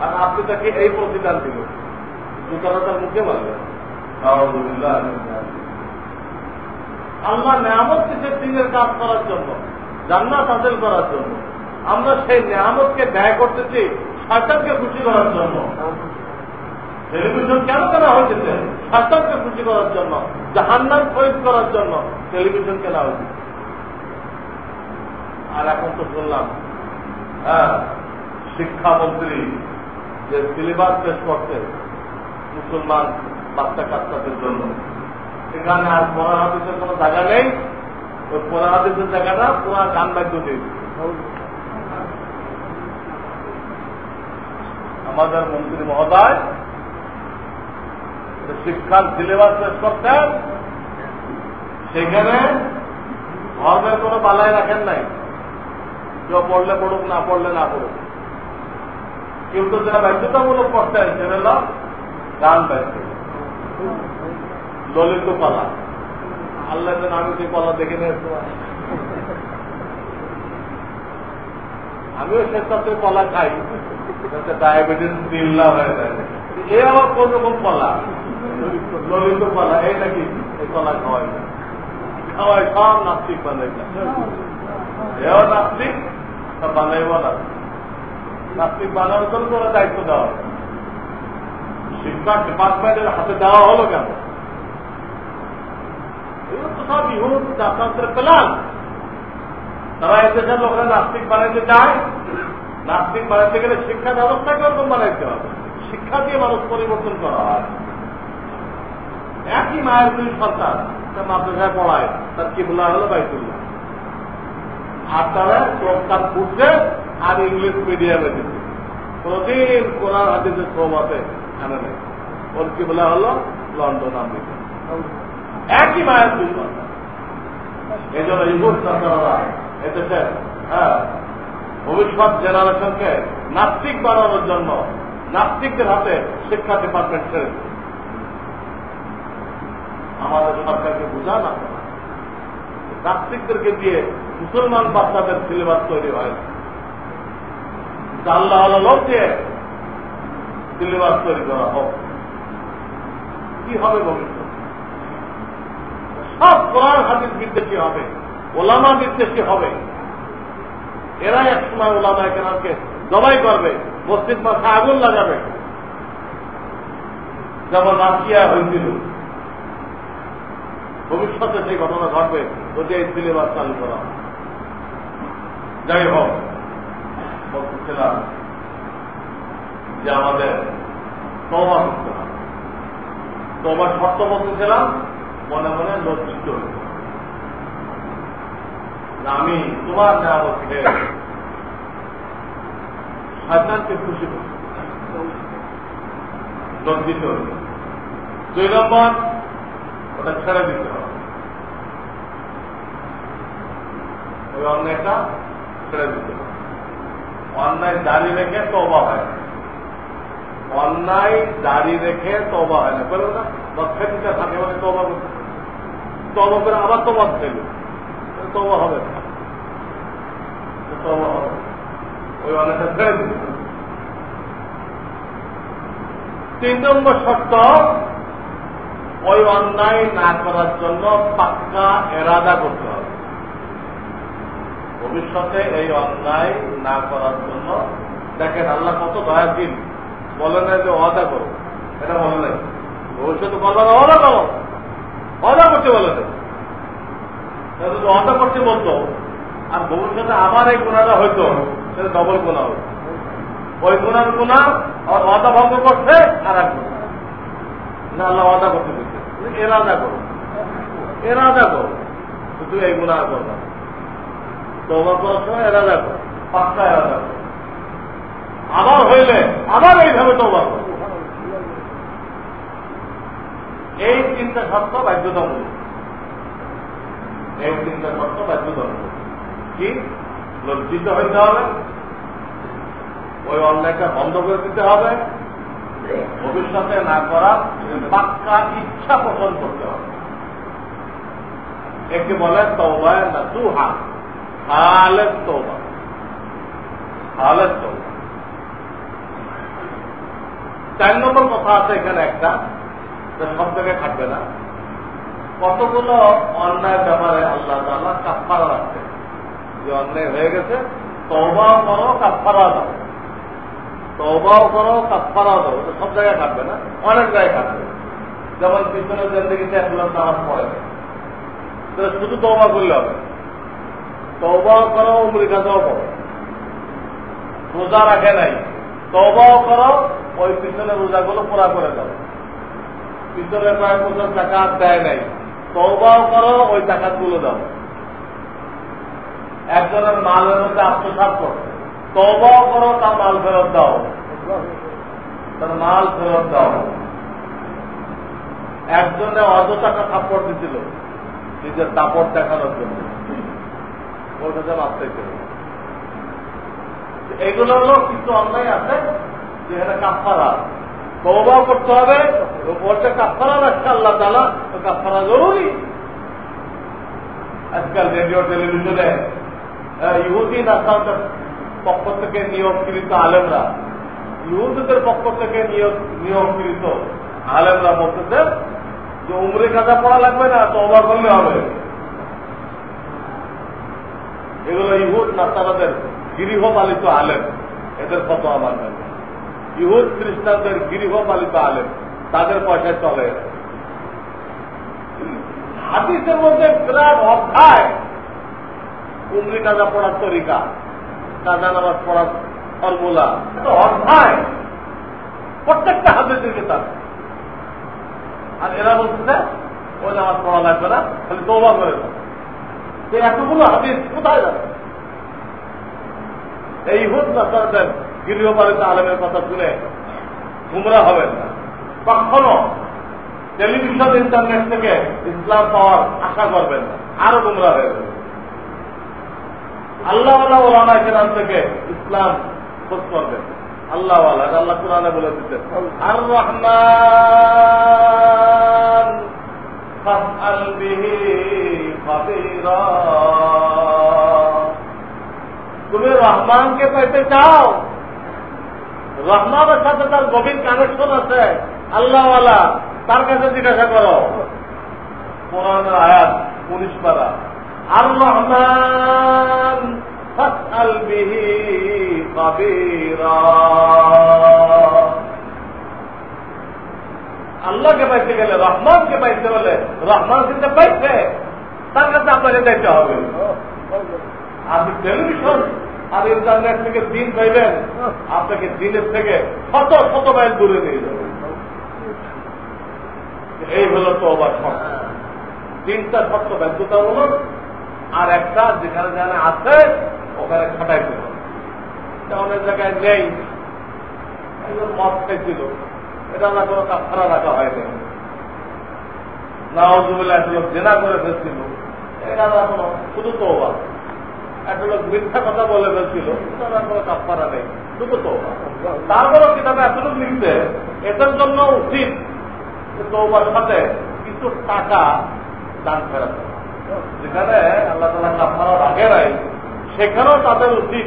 আর আপনি তাকে এই প্রতিদান দিল জুতাটা তার মুখে মারলেন। আল্লাহ নেয়ামত কিছু দিনের কাজ করার জন্য। জান্নাত হাসিল করার জন্য। আমরা সেই নিয়ামতকে ব্যয় করতেছি সরকারকে খুশি করার জন্য। টেলিভিশন কেন কেনা হয়েছে? সরকারকে খুশি করার জন্য, জাহান্নাম খরিদ করার জন্য টেলিভিশন কেনা হয়েছে। আর এখন তো শুনলাম হ্যাঁ শিক্ষামন্ত্রী যে সিলেবাস পেশ করছে মুসলমান বাচ্চা কাচ্চাদের জন্য, সেখানে আর পড়া হাদিসের কোনো জায়গা নেই। ওই জায়গাটা পুরা গান বাদ্য দিয়ে আমাদের মন্ত্রী মহোদয় শিক্ষার সিলেবাস পেশ করতেন, সেখানে ধর্মের কোনো বালাই রাখেন নাই। কেউ পড়লে পড়ুক, না পড়লে না পড়ুক। কিন্তু যারা বাধ্যতামূলক করতেন সেটা গান বাদ্য। ললিত পালা আল্লাহ যেন আমি সেই পালা দেখে নিয়ে আমিও শেষ সাথে কলা খাই। ডায়াবেটিস দিল্লা হয়ে যায়। এ আবার কোন রকম কলা? ললিত কলা, এই নাকি? এই কলা খাওয়াই না খাওয়াই, সব নাস্তিক বানাই এও নাস্তিক বানাইব না। নাস্তিক বানানোর জন্য দায়িত্ব দেওয়া শিক্ষা ডিপার্টমেন্টের হাতে দেওয়া হলো কেন? এগুলো নাস্তিক বানাইতে চায় নাস্তিক বানাইতে গেলে শিক্ষা ব্যবস্থাকে ওরকম বানাইতে হবে শিক্ষা দিয়ে মানুষ পরিবর্তন করা হয় একই মায়ের দুই সন্তান তার মাদ্রাসায় পড়ায় তার হলো আর তারা আর ইংলিশ মিডিয়ামে দিচ্ছে প্রতিদিন কোরআন হাদিসের সৌমাতে আনে নেই ওর হলো লন্ডন আমেরিকা একই মায়ের দুই সন্তান এই জন্য ইহুদ সরকাররা এদেশের হ্যাঁ ভবিষ্যৎ জেনারেশনকে নাস্তিক বানানোর জন্য নাস্তিকদের হাতে শিক্ষা ডিপার্টমেন্ট ছেড়ে আমাদের সরকারকে বোঝা না নাস্তিকদেরকে দিয়ে মুসলমান বাচ্চাদের সিলেবাস তৈরি হয়। আল্লাহ লোক দিয়ে সিলেবাস তৈরি করা হোক। কি হবে ভবিষ্যৎ? সব কোরআন হাদিস বিদ্বেষী হবে। ওলামা বিদ্বেষী হবে। এরা এক সময় ওলামা কেনারকে জবাই করবে, মসজিদ মাথা আগুন লাগাবে। যেমন রাশিয়া হয়েছিল। ভবিষ্যতে সেই ঘটনা ঘটবে যদি এই সিলেবাস চালু করা। যাই হোক বলতেছিলাম যে আমাদের হবে। তোমার শর্ত বলতেছিলাম মনে মনে লজ্জিত আমি তোমার নেওয়া খেয়ে শয়তানকে খুশি লজ্জিত দুই নম্বর, ওটা ছেড়ে দিতে হবে। ওই অন্যায়টা ছেড়ে দিতে হবে। অন্যায় দাঁড়িয়ে রেখে তবা হয় অন্যায় দাঁড়িয়ে রেখে তবা হয় না। বলব না মৎফেদিটা থাকে মানে তবা করতে তবা করে আবার তো মত খেলো তবা হবে ওই দিতে তিন নম্বর শর্ত, ওই অন্যায় না করার জন্য পাক্কা এরাদা করতে হবে। ভবিষ্যতে এই অন্যায় না করার জন্য দেখেন আল্লাহ কত দয়ার দিন। বলে না যে অদা করো। এটা বলে নাই। ভবিষ্যতে বলবার অদা করো। অদা করতে বলে যদি অদা করতে বলতো আর ভবিষ্যতে আমার এই গুণাটা হইতো সেটা ডবল গুণা হতো ওই গুণার গুণা আর অদা ভঙ্গ করছে আর এক গুণা। না, আল্লাহ অদা করতে দিচ্ছে এরাদা করো। এরাদা করো। শুধু এই গুণা করবা তোমার করার সময় এরাদা করো। পাক্কা এরাদা করো। আবার হইলে আবার এইভাবে তোমার এই তিনটা শর্ত বাধ্যতামূলক। এই তিনটা শর্ত বাধ্যতামূলক। কি? লজ্জিত হইতে হবে। ওই অন্যায়টা বন্ধ করে দিতে হবে। ভবিষ্যতে না করা পাক্কা ইচ্ছা পোষণ করতে হবে। একে বলে তৌবায় না দু হাত হালের তৌবা হালের তৌবা চার নম্বর কথা আছে এখানে একটা। সব জায়গায় থাকবে না। কতগুলো অন্যায় ব্যাপারে আল্লাহ তাল্লাহ কাপ্পারা রাখছে যে অন্যায় হয়ে গেছে তবা করো কাপ্পারা দাও তবাও করো কাপড়াও দাও সব জায়গায় কাটবে না, অনেক জায়গায় কাটবে যেমন পিছনের জেন্দিগিতে একজন নামাজ পড়ে শুধু তবা করলে হবে। তবাও করো উমরি কাজাও করো রোজা রাখে নাই। তবাও করো, ওই পিছনে রোজাগুলো পুরা করে দাও। পিছনে কয়েক বছর টাকা দেয় নাই। তবাও করো, ওই টাকাগুলো দাও। একজনের মালের মধ্যে আত্মসাত করো। তবাও করো, তার মাল ফেরত দাও। তার মাল ফেরত দাও। একজনে অত টাকা থাপ্পড় দিছিল, নিজের দাপড় দেখানোর জন্য। ওর কাছে চাইছিল এগুলো হলো কিছু অন্যায় আছে যেখানে কাফারা। তৌবাও করতে হবে বলছে কাফারা রাখছে আল্লাহ তালা তো কাফারা জরুরি। আজকাল রেডিও, টেলিভিশনে ইহুদি নাসাদের পক্ষ থেকে নিয়োগকৃত আলেমরা, ইহুদিদের পক্ষ থেকে নিয়োগকৃত আলেমরা বলতেছে যে, উমরে কাজা পড়া লাগবে না তো অবাক করলে হবে। এগুলো ইহুদ নাসারাদের গৃহপালিত আলেম, এদের কত আমার কাছে ইহুদ খ্রিস্টানদের গৃহপালিত আলেম, তাদের পয়সায় চলে। হাদিসের মধ্যে বিরাট অধ্যায় উমরি কাজা পড়ার তরিকা কাজা নামাজ পড়ার ফর্মুলা অধ্যায়। প্রত্যেকটা হাদিসের কিতাব। আর এরা বলতেছে ওই নামাজ পড়া লাগবে না, খালি তৌবা করে এতগুলো হাদিস কোথায় যাবে? এই হুদ নাসারদের গৃহপালিত আলমের কথা শুনে গুমরা হবেন না। কখনো টেলিভিশন, ইন্টারনেট থেকে ইসলাম পাওয়ার আশা করবেন না। আরও গুমরা হয়ে যাবে আল্লাহ ওলামা কেরাম থেকে ইসলাম খোঁজ করবেন। আল্লাহ আল্লাহ কোরআনে বলে দিতেন আর রহমান তুমি রহমানকে পেতে চাও? রহমানের সাথে তার গভীর কানেকশন আছে। আল্লাহওয়ালা, তার কাছে জিজ্ঞাসা করো। কোরআনের আয়াত উনিশ পারা। আর রহমান আল্লাহকে পাইতে গেলে, রহমানকে পাইতে হলে রহমান কিন্তু পাইছে। তার কাছে আপনাকে যাইতে হবে। আপনি টেলিভিশন আর ইন্টারনেট থেকে দিন পাইবেন আপনাকে দিনের থেকে শত শত মাইল দূরে নিয়ে যাবে। এই হলো তো অবাক তিনটা সত্য বাধ্যতামূলক আর একটা যেখানে যেখানে আছে, ওখানে খাটাইতে হবে। অনেক জায়গায় নেই। একজন মদ খাইছিল। এটা না কোনো কাপড়া রাখা হয়নি নাওজুবিল্লাহ একটা লোক জেনা করে ফেলছিল। এটা না কোনো শুধু তো অবাক একটা লোক মিথ্যা কথা বলে ফেলছিল। তারা কোনো কাপড়া নেই। শুধু তো। তারপরেও কিতাবে এতটুকু লিখছে এটার জন্য উচিত তৌবার সাথে কিছু টাকা দান ফেরত যেখানে আল্লাহ তালা কাপড়া রাখে নাই সেখানেও তাদের উচিত।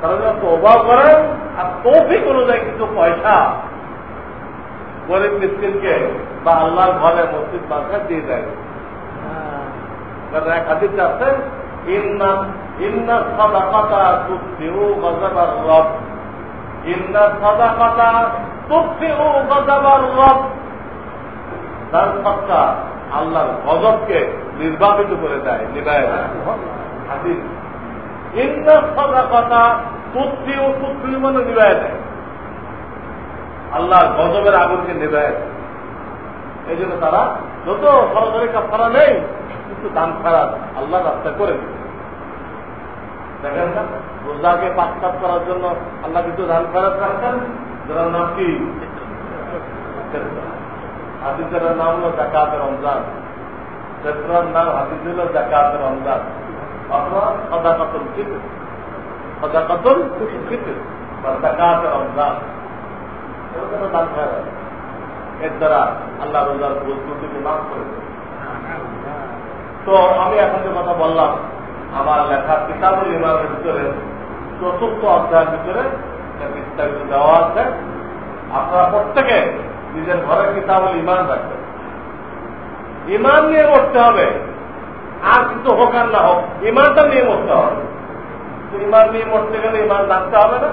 তারা যেন তৌবাও করে আর তৌফিক অনুযায়ী কিছু পয়সা গরিব মিস্ত্রিকে বা আল্লাহর ঘরে মসজিদ বাসা দিয়ে দেয়। কারণ এক হাতির আছে ইন্না আল্লাহর গজবকে নির্বাপিত করে দেয়, নিবায় মানে নিবায় দেয়। আল্লাহর গজবের আগুনকে নেবে এই জন্য তারা যত সরাসরি কাপড়া নেই, কিন্তু দান খারাপ আল্লাহ রাস্তা করে দিবে দেখেন না? রোজাকে পাকসাপ করার জন্য আল্লাহ কিন্তু দান খারাপ রাখছেন যারা নাম কি? হাদিসের নাম হলো জাকাত রমজান। চেতনার নাম হাদিস হল জাকাত রমজান। অথবা সদাকতল ফিতর। সদাকতল ফিতর। বা জাকাত রমজান। দান এর দ্বারা আল্লাহ রোজার বস্তুটিকে মাফ করে তো আমি এখন যে কথা বললাম আমার লেখা কিতাবুল ইমানের ভিতরে চতুর্থ অধ্যায়ের ভিতরে বিস্তারিত দেওয়া আছে। আপনারা প্রত্যেকে নিজের ঘরে কিতাবুল ইমান রাখবেন। ইমান নিয়ে মরতে হবে। আর কিছু হোক আর না হোক, ইমানটা নিয়ে মরতে হবে। ইমান নিয়ে মরতে গেলে ইমান রাখতে হবে না।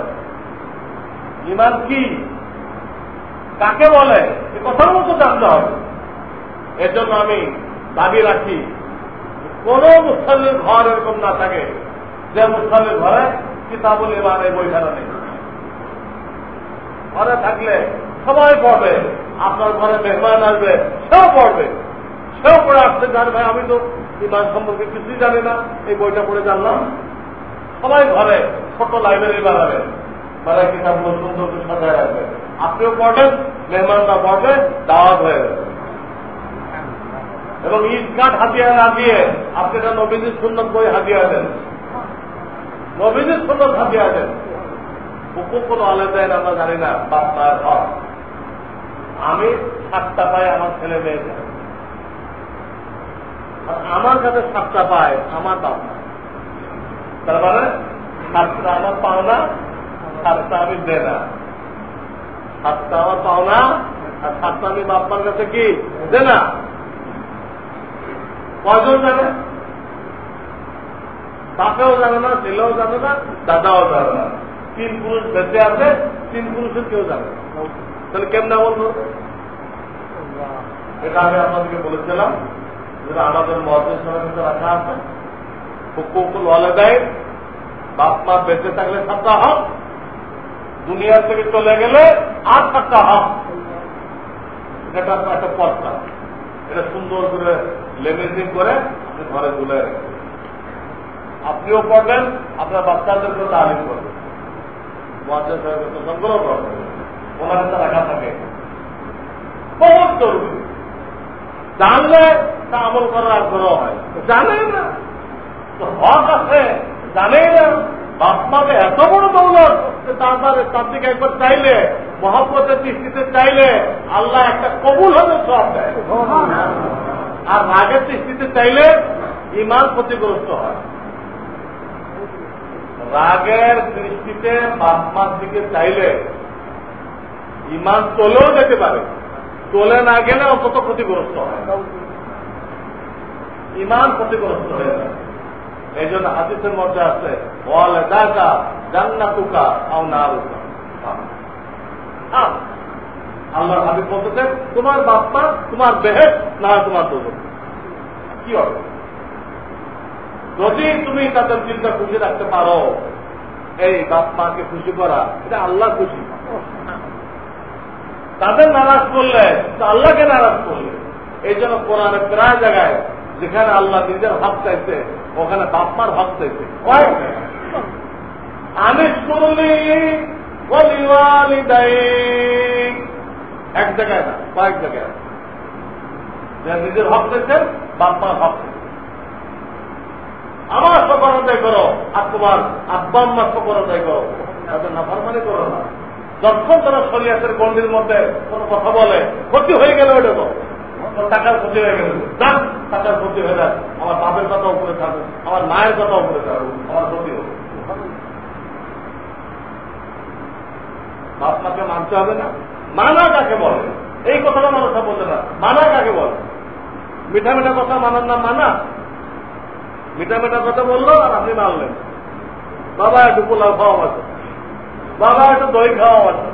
ইমান কি? কাকে বলে? এ কথার মতো জানতে হবে। এর জন্য আমি দাবি রাখি কোন মুসল্লির ঘর এরকম না থাকে। যে মুসল্লির ঘরে কিতাবুল ইমান এই বইখানা নেই। ঘরে থাকলে সবাই পড়বে, আপনার ঘরে মেহমান আসবে, সেও পড়বে। সেও পড়ে আসছে জান, ভাই, আমি তো ইমান সম্পর্কে কিছুই জানি না, এই বইটা পড়ে জানলাম। সবাই ঘরে ছোট লাইব্রেরি বানাবে মানে কিতাবগুলো সুন্দর সাজায় রাখবে। আপনিও পড়বেন, মেহমানরা পড়বে, দাওয়াত হয়ে যাবে। এবং ঈদ কাঠ হাতিয়া না দিয়ে আপনি এটা নবীজির সুন্নত বই হাতিয়া দেন। নবীজির সুন্নত হাতিয়া দেন। হুকুম কোন আলে দেন আমরা জানি না, বাপ হক। আমি সাতটা পাই আমার ছেলে মেয়েদের আর আমার কাছে সাতটা পায় আমার বাপ তার মানে সাতটা আমার পাওনা, সাতটা আমি দে না। সাতটা আমার পাওনা আর সাতটা আমি বাপ্পার কাছে কি? দে না। কজন জানে, বাপেও জানে না, ছেলেও জানে না, দাদাও জানে না। তিন পুরুষ বেঁচে আছে, তিন পুরুষের কেউ জানে তাহলে কেমনে বলব? এটা আমি আপনাদেরকে বলেছিলাম, যেটা আমাদের মহাদের সঙ্গে রাখা আছে। হুকুকুল ওয়ালেদাই বাপ মা বেঁচে থাকলে সাতটা হক, দুনিয়া থেকে চলে গেলে আর সাতটা হক। এটা একটা পথটা, এটা সুন্দর করে লেমিনেটিং করে ঘরে তুলে আপনিও পড়বেন, আপনার বাচ্চাদেরকে তালিম করবেন। মহাজের সাহেবের তো সংগ্রহ করবেন ওনার রাখা থাকে। বহুত জরুরি। জানলে তা আমল করার আগ্রহ হয় জানে না। তো হক আছে জানে না। বাপমাকে এত বড় দৌলত তার তার দিকে একবার চাইলে মহাপতের দৃষ্টিতে চাইলে, আল্লাহ একটা কবুল হবে সব দেয়। আর রাগের দৃষ্টিতে চাইলে ইমান ক্ষতিগ্রস্ত হয়। রাগের দৃষ্টিতে বাপমার দিকে চাইলে ইমান চলেও যেতে পারে, চলে না গেলে অন্তত ক্ষতিগ্রস্ত হয়। ইমান ক্ষতিগ্রস্ত হয়ে যায়। এই জন্য হাদিসের মধ্যে আছে বল দাকা জান্নাতুকা আও না আল্লাহ হাবিব বলতেছেন, তোমার বাপমা তোমার বেহে না তোমার দোষ কি হবে যদি তুমি তাদের চিন্তা খুশি রাখতে পারো, এই বাপ খুশি করা, এটা আল্লাহ খুশি। তাদের নারাজ করলে আল্লাহকে নারাজ করলে। এই জন্য কোরআনে প্রায় জায়গায় যেখানে আল্লাহ নিজের হক চাইছে, ওখানে বাপমার হক চাইছে। আমি শুনলি এক জায়গায় না, কয়েক জায়গায় নিজের হক চাইছেন বাপমার হক আমার সকর আদায় করো, আর তোমার আব্বা আম্মার সকর আদায় করো। তাদের নাফারমানি করো না। যখন তারা শরিয়াতের গন্ডির মধ্যে কোনো কথা বলে, ক্ষতি হয়ে গেলে ওটা টাকার ক্ষতি হয়ে গেল যাক, টাকার ক্ষতি হয়ে যাক। আমার বাপের কথা উপরে থাকবে আমার মায়ের কথা উপরে থাকবে আমার ক্ষতি হবে বাপ মাকে মানতে হবে না। মানা কাকে বলে? এই কথাটা মানুষটা বলতে না। মানা কাকে বলে? মিঠা মিঠা কথা মানার নাম মানা? মিঠা মিঠা কথা বলল আর আপনি মানলেন। বাবা, একটু পোলাও খাওয়া আছে বাবা, একটু দই খাওয়া আছে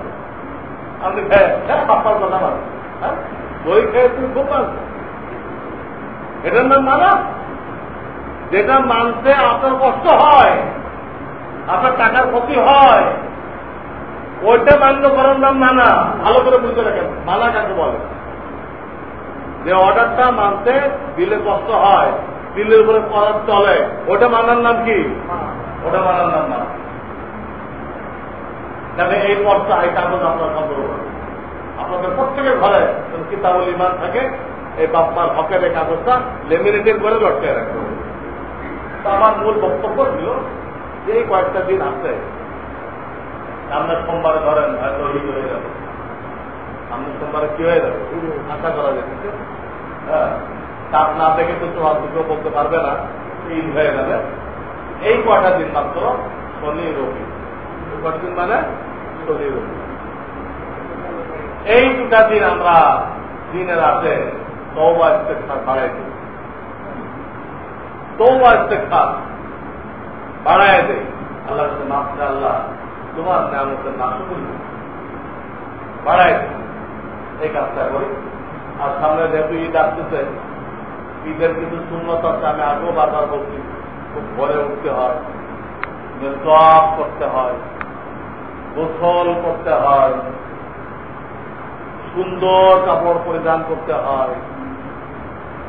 আপনি হ্যাঁ কথা মানে দই খেয়ে তুমি খুব এটার নাম মানা? যেটা মানতে আপনার কষ্ট হয়, আপনার টাকার ক্ষতি হয় ওইটা মান্য করার নাম মানা। ভালো করে বুঝতে রাখেন। মানা কাকে বলে? যে অর্ডারটা মানতে দিলে কষ্ট হয়, দিলের উপরে করার চলে। ওটা মানার নাম কি? ওটা মানার নাম না তাহলে এই পথটা এই কাগজ আপনার সংগ্রহ আপনাদের প্রত্যেকের ঘরে কিতাবুল ইমান থাকে, এই বাপমার হকের এই কাগজটা লেমিনেটিং করে লটকে রাখবে আমার মূল বক্তব্য ছিল যে কয়েকটা দিন আছে সামনে সোমবার ধরেন, হয়তো ঈদ হয়ে যাবে। সামনে সোমবারে কি হয়ে যাবে? আশা করা যেতেছে হ্যাঁ তাপ না দেখে তো তোমার দুটো বলতে পারবে না, ঈদ হয়ে গেলে। এই কটা দিন মাত্র শনি, রবি। কটা দিন মানে শনি, রবি। এই দুটা দিন আমরা দিনের রাতে তৌবা ইস্তেকফার বাড়াই দিই। তৌবা ইস্তেকফার বাড়ায় দেয় আল্লাহ মাফ আল্লাহ তোমার নামতের নাশুকুল বাড়াই এই কাজটা করি। আর সামনে যেহেতু ঈদ আসতেছে, ঈদের কিছু শূন্যত আমি আগেও বারবার বলছি, খুব ভরে উঠতে হয় জব করতে হয়, গোসল করতে হয়, সুন্দর কাপড় পরিধান করতে হয়,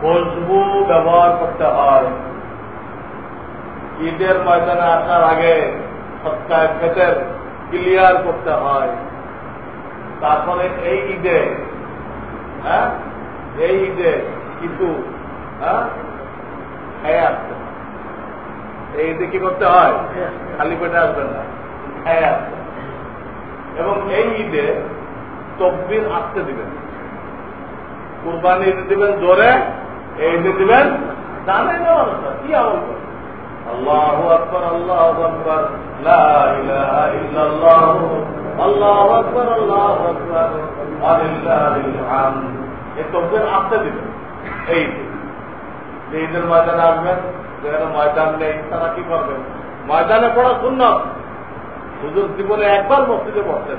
খুশবু ব্যবহার করতে হয়। ঈদের ময়দানে আসার আগে সপ্তাহে ফেটের ক্লিয়ার করতে হয়। তারপরে এই ঈদে হ্যাঁ? এই ঈদে কিছু হ্যাঁ? খেয়ে আসতে এই ঈদে কি করতে হয়? খালি পেটে আসবেন না। খেয়ে আসতে এবং এই ঈদে তকবির আসতে দিবেন। কুরবানি ঈদে দিবেন জোরে এই ঈদে দিবেন জানে না কি আমল করে? আল্লাহ আকবর আল্লাহ আকবর। ইল্লাল্লাহ। আল্লাহ আকবর আল্লাহ আকবর। এই তকবির আসতে দিবেন এই যে ঈদের ময়দানে আসবেন যেখানে ময়দান নেই তারা কি করবেন ময়দানে পড়া শূন্য হুজুর জীবনে একবার মসজিদে পড়তেন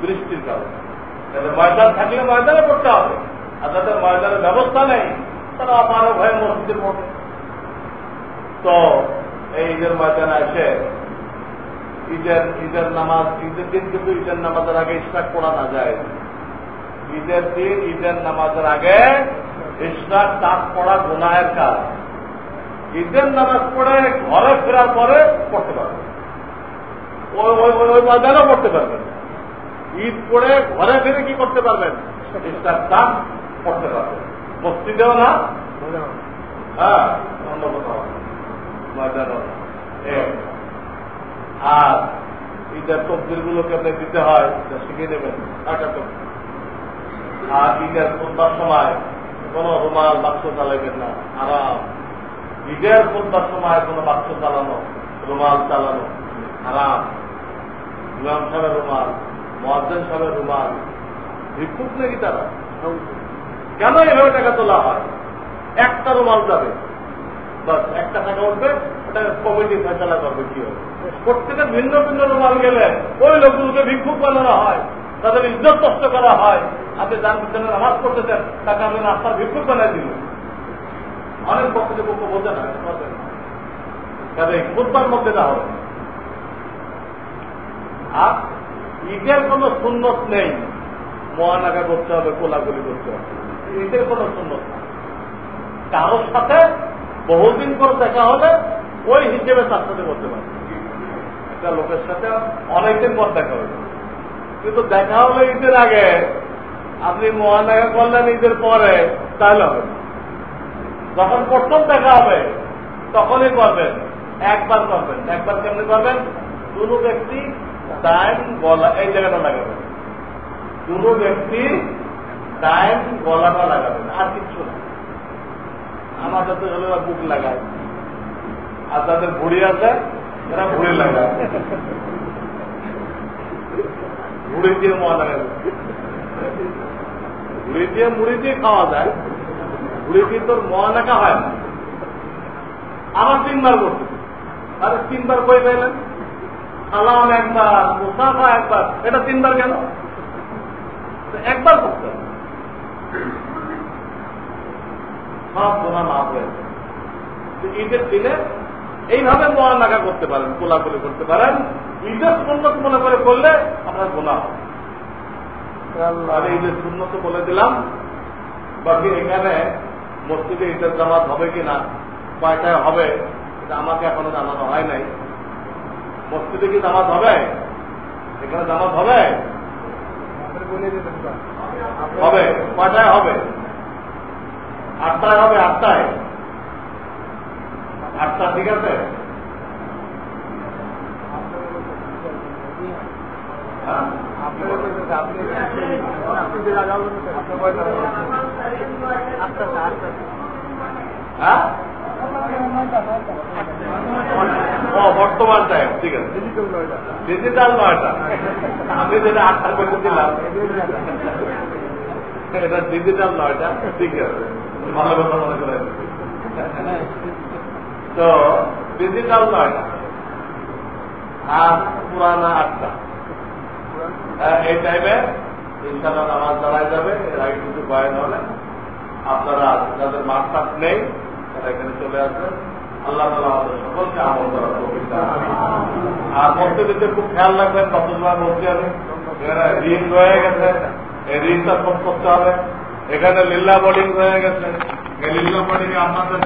বৃষ্টির কারণে। ময়দান থাকলে ময়দানে পড়তে হবে। আর যাদের ময়দানের ব্যবস্থা নেই তারা আমার ভয়ে মসজিদে পড়বে। তো এই ঈদের ময়দানে এসে ঈদের ঈদের নামাজ ঈদের দিন কিন্তু ঈদের নামাজের আগে ইস্টাক পড়া না যায়। ঈদের দিন ঈদের নামাজের আগে ইস্টাক তাক পড়া গুনাহের কাজ। ঈদের নামাজ পড়ে ঘরে ফেরার পরে পড়তে পারবে। ওই ওই ওই ওই ময়দানও পড়তে পারবেন ঈদ পড়ে ঘরে ফিরে কি করতে পারবেন? ইস্টার দাম পড়তে পারবেন মসজিদেও না? হ্যাঁ অন্য কোথাও। ময়দানও আর ঈদের তকদিরগুলো কেমনে দিতে হয় শিখে নেবেন আর ঈদের সন্ধ্যার সময় কোন রুমাল, বাক্স চালাইবেন না। আরাম ঈদের সন্ধ্যার সময় কোন বাক্স চালানো, রুমাল চালানো আরাম ইমাম সাহেবের রুমাল মহাজন সাহেবের রুমাল। ভিক্ষুক নাকি তারা? কেন এভাবে টাকা তোলা হয়? একটা রুমাল যাবে। বাস, একটা টাকা উঠবে ওটা কমিটি ফেসলা করবে, কি হবে? প্রত্যেকের ভিন্ন ভিন্ন রুমাল গেলে ওই লোকগুলোকে ভিক্ষুক বানানো হয়, তাদের ইজ্জত কষ্ট করা হয়। আপনি যার পিছনে নামাজ করতেছেন তাকে আপনি রাস্তার ভিক্ষুক বানাই দিল অনেক পক্ষ পক্ষ বোঝে না কাজে মধ্যে না হবে। আর ঈদের কোন সুন্নত নেই। মহানাগা করতে হবে কোলাগুলি করতে হবে। ঈদের কোন সুন্নত কারোর সাথে বহুদিন পর দেখা হলে ওই হিসেবে তার সাথে করতে পারে একটা লোকের সাথে অনেকদিন পর দেখা হবে কিন্তু দেখা হলে ঈদের আগে। আপনি মহানাগা করলেন ঈদের পরে তাহলে হবে যখন প্রথম দেখা হবে, তখনই করবেন একবার করবেন একবার কেমনি করবেন দুটো ব্যক্তি ডাইন গলা এই জায়গাটা লাগাবেন। দুটো ব্যক্তি ডাইন গলাটা লাগাবেন, আর কিচ্ছু না। আমাদের তো বুক লাগায়, আর যাদের ভুড়ি আছে এরা ভুড়ি লাগায় ভুড়ি দিয়ে মোয়া লাগাবে ভুড়ি দিয়ে মুড়ি দিয়ে খাওয়া যায় ভুড়ি দিয়ে তোর লাগা হয় না আমার তিনবার করতে আরে তিনবার কই পাইলেন সালাম একবার মুসাফা একবার এটা তিনবার কেন একবার করতে সব গোনা মাফ হয়েছে ঈদের দিনে এইভাবে মহানাকা করতে পারেন কোলাকুলি করতে পারেন। ঈদের সুন্নত মনে করে করলে আপনার গোলা হবে। ঈদের সুন্নত বলে দিলাম বাকি এখানে মসজিদে ঈদের জামাত হবে কিনা কয়টায় হবে এটা আমাকে এখনও জানানো হয় নাই। মসজিদে কি জামাত হবে? এখানে জামাত হবে? হবে। কয়টায় হবে? আটটায় হবে আটটায়? আটটা ঠিক আছে। হ্যাঁ? হ্যাঁ? বর্তমান টাইম ঠিক আছে। ডিজিটাল নয়টা। আমি যেটা আটটা করে দিলাম। এটা ডিজিটাল নয়টা, ঠিক আছে। ভালো কথা মনে করে। তো ডিজিটাল নয়টা আর পুরানা আটটা। এই টাইমে ইনশাল্লাহ নামাজ দাঁড়ায় যাবে, এর আগে কিছু বয়ান হলে আপনারা যাদের মাঠ টাট নেই, তারা এখানে চলে আসবেন। আল্লাহ সকলকে আমল করার আর মসজিদে খুব খেয়াল রাখবেন কত সময় আমি ঋণ রয়ে গেছে, এই ঋণটা শোধ করতে হবে। এখানে লিল্লা বোর্ডিং রয়ে গেছে। এই লিল্লা বোর্ডিং আপনাদের